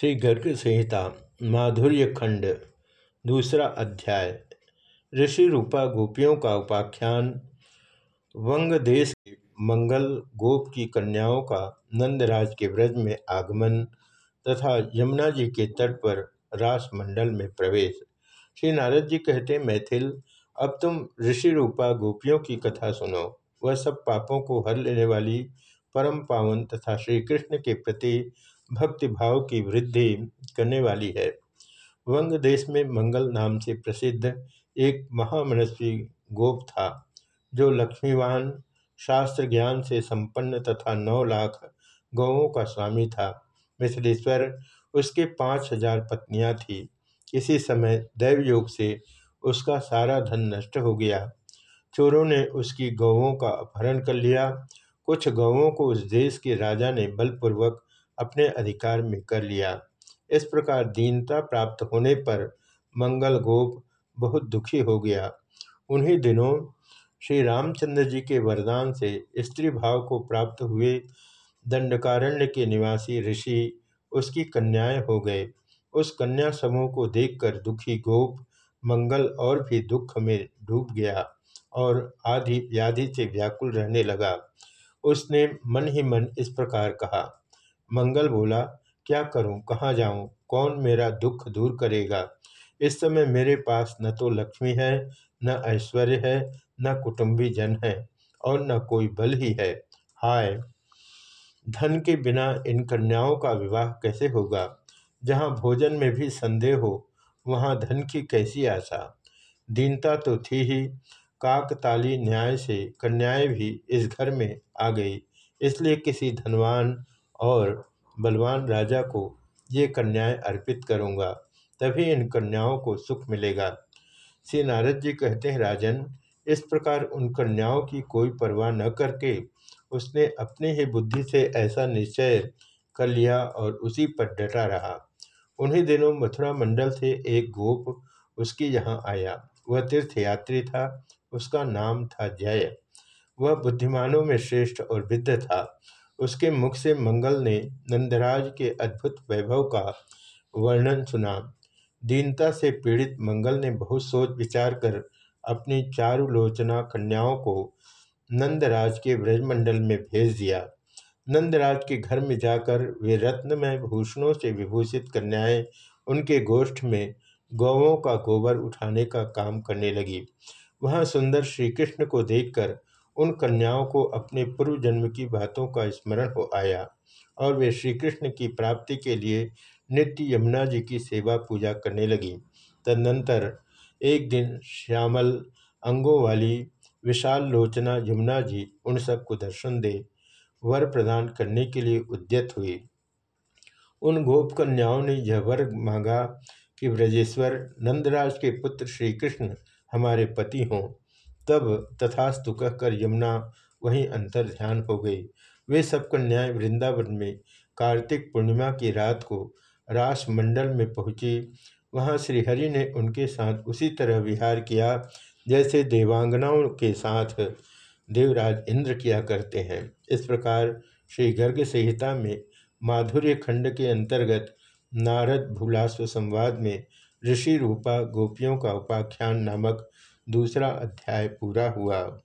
श्री गर्ग संहिता माधुर्य खंड दूसरा अध्याय। ऋषि रूपा गोपियों का उपाख्यान। वंग देश के मंगल गोप की कन्याओं का नंदराज के व्रज में आगमन तथा यमुना जी के तट पर रास मंडल में प्रवेश। श्री नारद जी कहते, मैथिल, अब तुम ऋषि रूपा गोपियों की कथा सुनो। वह सब पापों को हर लेने वाली परम पावन तथा श्री कृष्ण के प्रति भक्ति भाव की वृद्धि करने वाली है। वंग देश में मंगल नाम से प्रसिद्ध एक महामनस्वी गोप था, जो लक्ष्मीवान शास्त्र ज्ञान से संपन्न तथा नौ लाख गौों का स्वामी था। मिथिलेश्वर उसके पाँच हज़ार पत्नियाँ थीं। इसी समय दैवयोग से उसका सारा धन नष्ट हो गया। चोरों ने उसकी गौों का अपहरण कर लिया कुछ गौों को उस देश के राजा ने बलपूर्वक अपने अधिकार में कर लिया। इस प्रकार दीनता प्राप्त होने पर मंगल गोप बहुत दुखी हो गया। उन्हीं दिनों श्री रामचंद्र जी के वरदान से स्त्री भाव को प्राप्त हुए दंडकारण्य के निवासी ऋषि उसकी कन्याएँ हो गए। उस कन्या समूह को देखकर दुखी गोप मंगल और भी दुख में डूब गया और आदि व्याधि से व्याकुल रहने लगा। उसने मन ही मन इस प्रकार कहा। मंगल बोला, क्या करूँ? कहाँ जाऊँ? कौन मेरा दुख दूर करेगा? इस समय मेरे पास न तो लक्ष्मी है, न ऐश्वर्य है, न कुटुंबी जन है, और न कोई बल ही है। हाय, धन के बिना इन कन्याओं का विवाह कैसे होगा? जहाँ भोजन में भी संदेह हो, वहाँ धन की कैसी आशा? दीनता तो थी ही काकताली न्याय से कन्याएँ भी इस घर में आ गई। इसलिए किसी धनवान और बलवान राजा को ये कन्याएँ अर्पित करूँगा, तभी इन कन्याओं को सुख मिलेगा। श्री नारद जी कहते हैं, राजन, इस प्रकार उन कन्याओं की कोई परवाह न करके उसने अपने ही बुद्धि से ऐसा निश्चय कर लिया और उसी पर डटा रहा। उन्हीं दिनों मथुरा मंडल से एक गोप उसकी यहाँ आया। वह तीर्थयात्री था उसका नाम था जय। वह बुद्धिमानों में श्रेष्ठ और विद्ध था। उसके मुख से मंगल ने नंदराज के अद्भुत वैभव का वर्णन सुना। दीनता से पीड़ित मंगल ने बहुत सोच विचार कर अपनी चारुलोचना कन्याओं को नंदराज के ब्रजमंडल में भेज दिया। नंदराज के घर में जाकर वे रत्नमय भूषणों से विभूषित कन्याएँ उनके गोष्ठ में गौवों का गोबर उठाने का काम करने लगी। वहाँ सुंदर श्री कृष्ण को देखकर उन कन्याओं को अपने पूर्व जन्म की बातों का स्मरण हो आया और वे श्री कृष्ण की प्राप्ति के लिए नित्य यमुना जी की सेवा पूजा करने लगी। तदनंतर एक दिन श्यामल अंगों वाली विशाल लोचना यमुना जी उन सबको दर्शन दे, वर प्रदान करने के लिए उद्यत हुई। उन गोप कन्याओं ने यह वर मांगा कि ब्रजेश्वर नंदराज के पुत्र श्री कृष्ण हमारे पति हों। तब तथास्तु कहकर यमुना वहीं अंतर ध्यान हो गई। वे सब कन्याएँ वृंदावन में कार्तिक पूर्णिमा की रात को रास मंडल में पहुँची। वहाँ श्रीहरि ने उनके साथ उसी तरह विहार किया जैसे देवांगनाओं के साथ देवराज इंद्र किया करते हैं। इस प्रकार श्री गर्ग संहिता में माधुर्य खंड के अंतर्गत नारद भूलास्व संवाद में ऋषि रूपा गोपियों का उपाख्यान नामक दूसरा अध्याय पूरा हुआ।